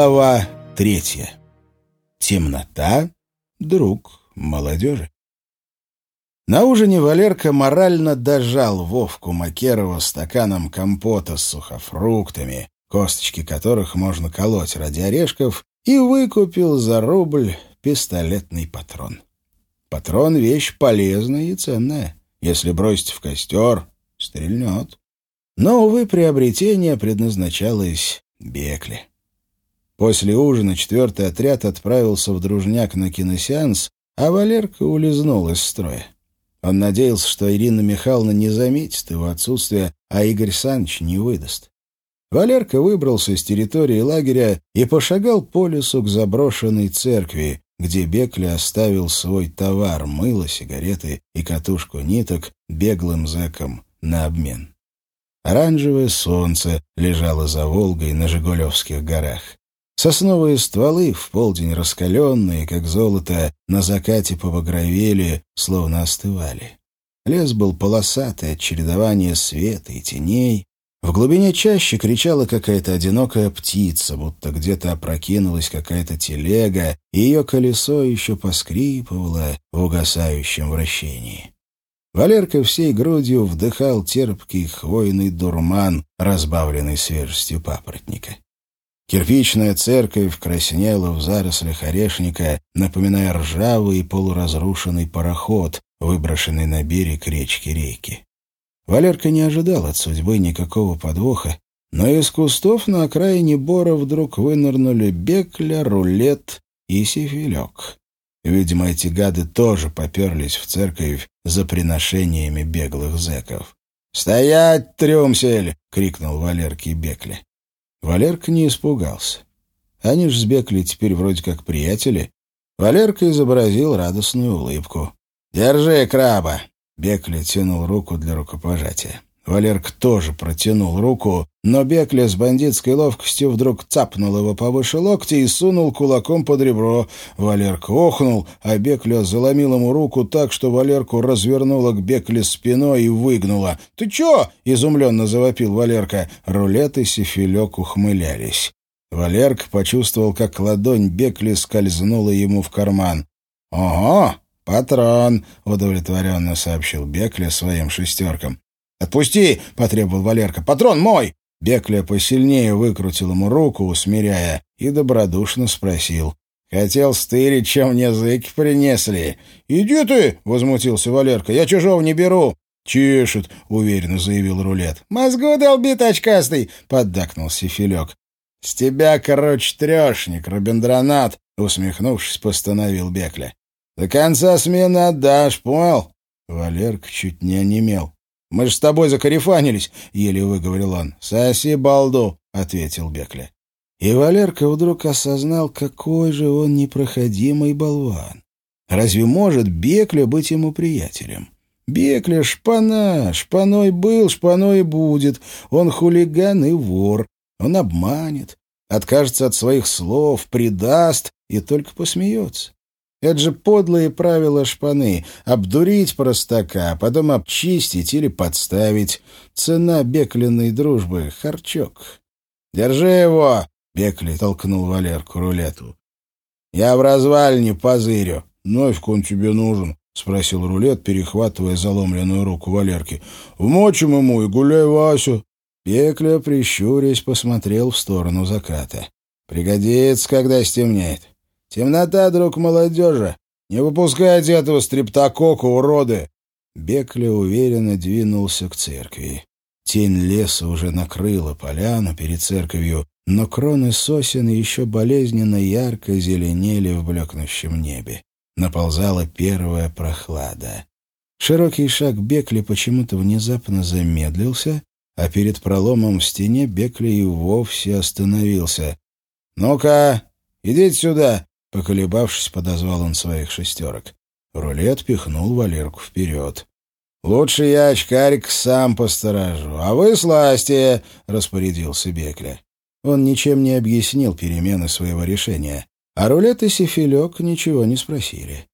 Глава третья. Темнота — друг молодежи. На ужине Валерка морально дожал Вовку Макерова стаканом компота с сухофруктами, косточки которых можно колоть ради орешков, и выкупил за рубль пистолетный патрон. Патрон — вещь полезная и ценная. Если бросить в костер, стрельнет. Но, увы, приобретение предназначалось Бекле. После ужина четвертый отряд отправился в Дружняк на киносеанс, а Валерка улизнул из строя. Он надеялся, что Ирина Михайловна не заметит его отсутствие, а Игорь Саныч не выдаст. Валерка выбрался с территории лагеря и пошагал по лесу к заброшенной церкви, где Бекли оставил свой товар — мыло, сигареты и катушку ниток беглым зэкам на обмен. Оранжевое солнце лежало за Волгой на Жигулевских горах. Сосновые стволы, в полдень раскаленные, как золото, на закате побагровели, словно остывали. Лес был полосатый от чередования света и теней. В глубине чаще кричала какая-то одинокая птица, будто где-то опрокинулась какая-то телега, и ее колесо еще поскрипывало в угасающем вращении. Валерка всей грудью вдыхал терпкий хвойный дурман, разбавленный свежестью папоротника. Кирпичная церковь краснела в зарослях орешника, напоминая ржавый и полуразрушенный пароход, выброшенный на берег речки Рейки. Валерка не ожидал от судьбы никакого подвоха, но из кустов на окраине бора вдруг вынырнули бекля, рулет и сифилек. Видимо, эти гады тоже поперлись в церковь за приношениями беглых зэков. «Стоять, трюмсель!» — крикнул Валерке Бекле. Валерка не испугался. Они ж с Бекли теперь вроде как приятели. Валерка изобразил радостную улыбку. «Держи, краба!» Бекли тянул руку для рукопожатия. Валерк тоже протянул руку, но Бекля с бандитской ловкостью вдруг цапнул его повыше локтя и сунул кулаком под ребро. Валерк охнул, а Бекля заломил ему руку так, что Валерку развернула к Бекле спиной и выгнула. «Ты чё?» — изумленно завопил Валерка. Рулет и сифилек ухмылялись. Валерк почувствовал, как ладонь Бекли скользнула ему в карман. «Ого, патрон!» — удовлетворенно сообщил Бекли своим шестеркам. «Отпусти!» — потребовал Валерка. «Патрон мой!» Бекля посильнее выкрутил ему руку, усмиряя, и добродушно спросил. «Хотел стырить, чем мне зыки принесли». «Иди ты!» — возмутился Валерка. «Я чужого не беру». «Чешет», — уверенно заявил рулет. «Мозгу долбит очкастый!» — поддакнул Сифилек. «С тебя, короче, трешник, робендронат!» — усмехнувшись, постановил Бекля. «До конца смены отдашь, понял?» Валерка чуть не онемел. Мы же с тобой закарифанились, — еле выговорил он. — Соси балду, — ответил Бекля. И Валерка вдруг осознал, какой же он непроходимый болван. Разве может Бекля быть ему приятелем? Бекля — шпана, шпаной был, шпаной будет. Он хулиган и вор. Он обманет, откажется от своих слов, предаст и только посмеется. Это же подлые правила шпаны — обдурить простака, а потом обчистить или подставить. Цена Беклиной дружбы — харчок. «Держи его!» — Бекли толкнул Валерку рулету. «Я в развалине позырю». «Нафиг он тебе нужен?» — спросил рулет, перехватывая заломленную руку Валерки. «Вмочим ему и гуляй Васю». Бекля, прищурясь, посмотрел в сторону заката. «Пригодится, когда стемнеет. Темнота, друг молодежи. Не выпускайте этого стрептокока, уроды!» Бекли уверенно двинулся к церкви. Тень леса уже накрыла поляну перед церковью, но кроны сосен еще болезненно ярко зеленели в блекнущем небе. Наползала первая прохлада. Широкий шаг Бекли почему-то внезапно замедлился, а перед проломом в стене Бекли и вовсе остановился. «Ну-ка, идите сюда!» Поколебавшись, подозвал он своих шестерок. Рулет пихнул Валерку вперед. «Лучше я, очкарик, сам посторожу, а вы сласти!» — распорядился Бекля. Он ничем не объяснил перемены своего решения, а рулет и сифилек ничего не спросили.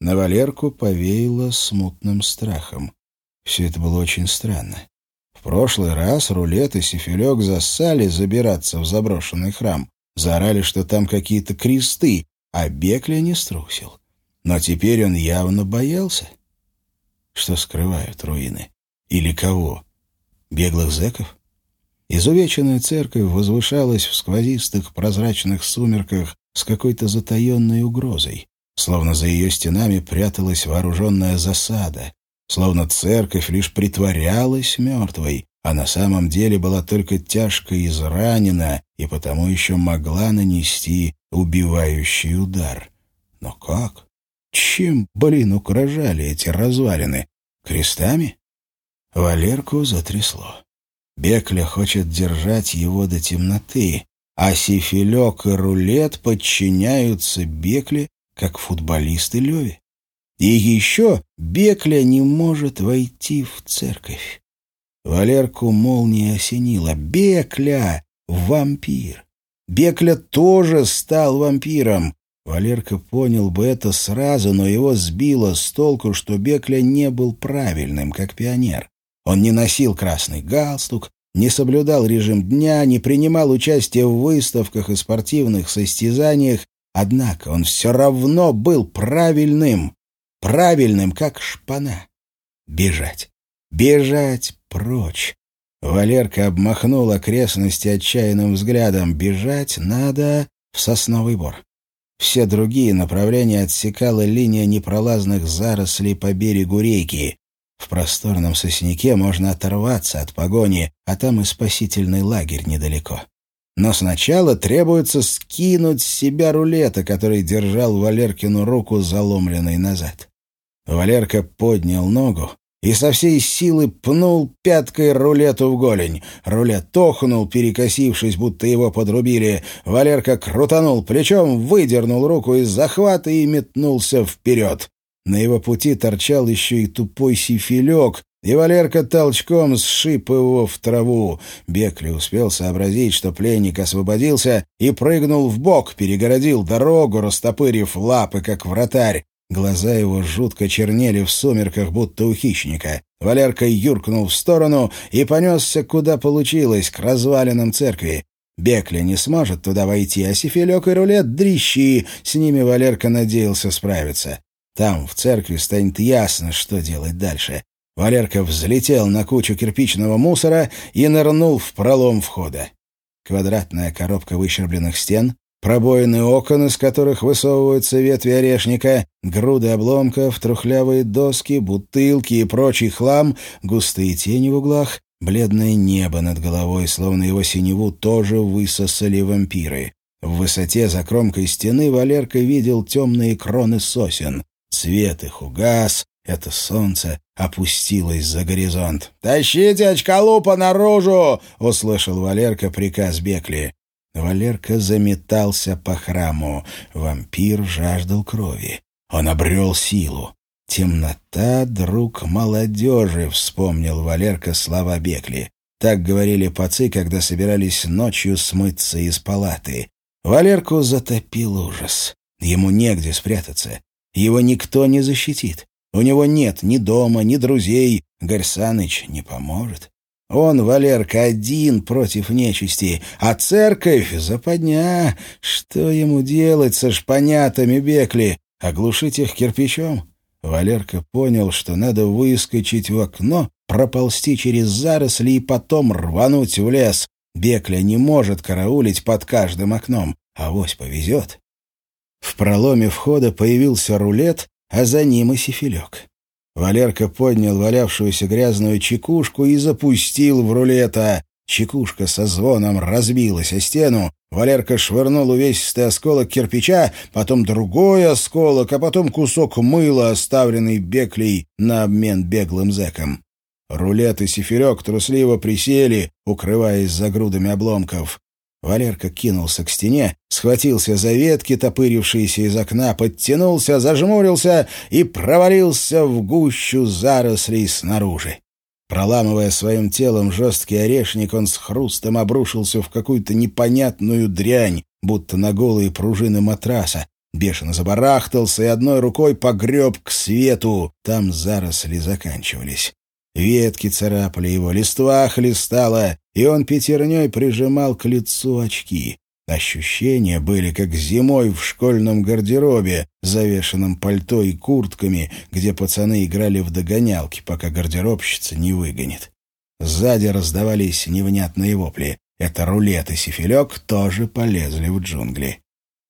На Валерку повеяло смутным страхом. Все это было очень странно. В прошлый раз рулет и сифилек зассали забираться в заброшенный храм, Заорали, что там какие-то кресты, а Бекля не струсил. Но теперь он явно боялся. Что скрывают руины? Или кого? Беглых зэков? Изувеченная церковь возвышалась в сквозистых прозрачных сумерках с какой-то затаенной угрозой, словно за ее стенами пряталась вооруженная засада, словно церковь лишь притворялась мертвой, а на самом деле была только тяжко изранена и потому еще могла нанести убивающий удар. Но как? Чем, блин, угрожали эти развалины? Крестами? Валерку затрясло. Бекля хочет держать его до темноты, а сифилек и рулет подчиняются Бекле, как футболисты Леве. И еще Бекля не может войти в церковь. Валерку молния осенила. Бекля — вампир. Бекля тоже стал вампиром. Валерка понял бы это сразу, но его сбило с толку, что Бекля не был правильным, как пионер. Он не носил красный галстук, не соблюдал режим дня, не принимал участие в выставках и спортивных состязаниях, однако он все равно был правильным, правильным, как шпана. Бежать, бежать прочь. Валерка обмахнул окрестности отчаянным взглядом. Бежать надо в сосновый бор. Все другие направления отсекала линия непролазных зарослей по берегу реки. В просторном сосняке можно оторваться от погони, а там и спасительный лагерь недалеко. Но сначала требуется скинуть с себя рулета, который держал Валеркину руку, заломленной назад. Валерка поднял ногу и со всей силы пнул пяткой рулету в голень. Рулет тохнул, перекосившись, будто его подрубили. Валерка крутанул плечом, выдернул руку из захвата и метнулся вперед. На его пути торчал еще и тупой сифилек, и Валерка толчком сшиб его в траву. Бекли успел сообразить, что пленник освободился, и прыгнул в бок, перегородил дорогу, растопырив лапы, как вратарь. Глаза его жутко чернели в сумерках, будто у хищника. Валерка юркнул в сторону и понесся, куда получилось, к развалинам церкви. Бекли не сможет туда войти, а Сифилек и Рулет — дрищи, с ними Валерка надеялся справиться. Там, в церкви, станет ясно, что делать дальше. Валерка взлетел на кучу кирпичного мусора и нырнул в пролом входа. Квадратная коробка выщербленных стен, пробоины окон, из которых высовываются ветви орешника, груды обломков, трухлявые доски, бутылки и прочий хлам, густые тени в углах, бледное небо над головой, словно его синеву тоже высосали вампиры. В высоте за кромкой стены Валерка видел темные кроны сосен. Свет их угас, это солнце опустилось за горизонт. «Тащите очколупа наружу!» — услышал Валерка приказ Бекли. Валерка заметался по храму. Вампир жаждал крови. Он обрел силу. «Темнота — друг молодежи», — вспомнил Валерка слова Бекли. Так говорили пацы, когда собирались ночью смыться из палаты. Валерку затопил ужас. Ему негде спрятаться. Его никто не защитит. У него нет ни дома, ни друзей. Гарсаныч не поможет. Он, Валерка, один против нечисти, а церковь — западня. Что ему делать со шпанятами Бекли? Оглушить их кирпичом? Валерка понял, что надо выскочить в окно, проползти через заросли и потом рвануть в лес. Бекля не может караулить под каждым окном. а Авось повезет. В проломе входа появился рулет, а за ним и сифилек. Валерка поднял валявшуюся грязную чекушку и запустил в рулета. Чекушка со звоном разбилась о стену. Валерка швырнул увесистый осколок кирпича, потом другой осколок, а потом кусок мыла, оставленный Беклей на обмен беглым зэком. Рулет и сифирек трусливо присели, укрываясь за грудами обломков. Валерка кинулся к стене, схватился за ветки, топырившиеся из окна, подтянулся, зажмурился и провалился в гущу зарослей снаружи. Проламывая своим телом жесткий орешник, он с хрустом обрушился в какую-то непонятную дрянь, будто на голые пружины матраса. Бешено забарахтался и одной рукой погреб к свету. Там заросли заканчивались. Ветки царапали его, листва хлестала, и он пятерней прижимал к лицу очки. Ощущения были как зимой в школьном гардеробе, завешенном пальто и куртками, где пацаны играли в догонялки, пока гардеробщица не выгонит. Сзади раздавались невнятные вопли. Это рулет и сифилек тоже полезли в джунгли.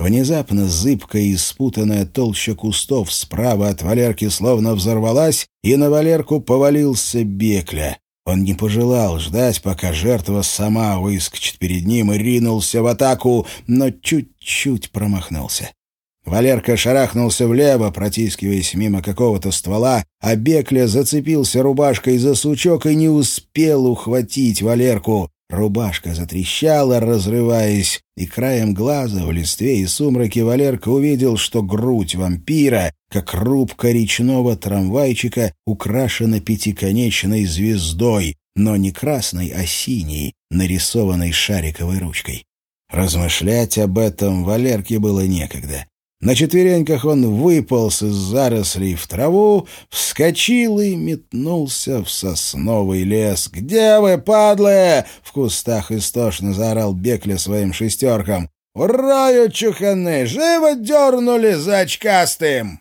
Внезапно зыбкая и спутанная толща кустов справа от Валерки словно взорвалась, и на Валерку повалился Бекля. Он не пожелал ждать, пока жертва сама выскочит перед ним и ринулся в атаку, но чуть-чуть промахнулся. Валерка шарахнулся влево, протискиваясь мимо какого-то ствола, а Бекля зацепился рубашкой за сучок и не успел ухватить Валерку. Рубашка затрещала, разрываясь, и краем глаза в листве и сумраке Валерка увидел, что грудь вампира, как рубка речного трамвайчика, украшена пятиконечной звездой, но не красной, а синей, нарисованной шариковой ручкой. Размышлять об этом Валерке было некогда. На четвереньках он выполз из зарослей в траву, вскочил и метнулся в сосновый лес. «Где вы, падлы?» — в кустах истошно заорал Бекля своим шестеркам. «Урою чуханы! Живо дернули за очкастым!»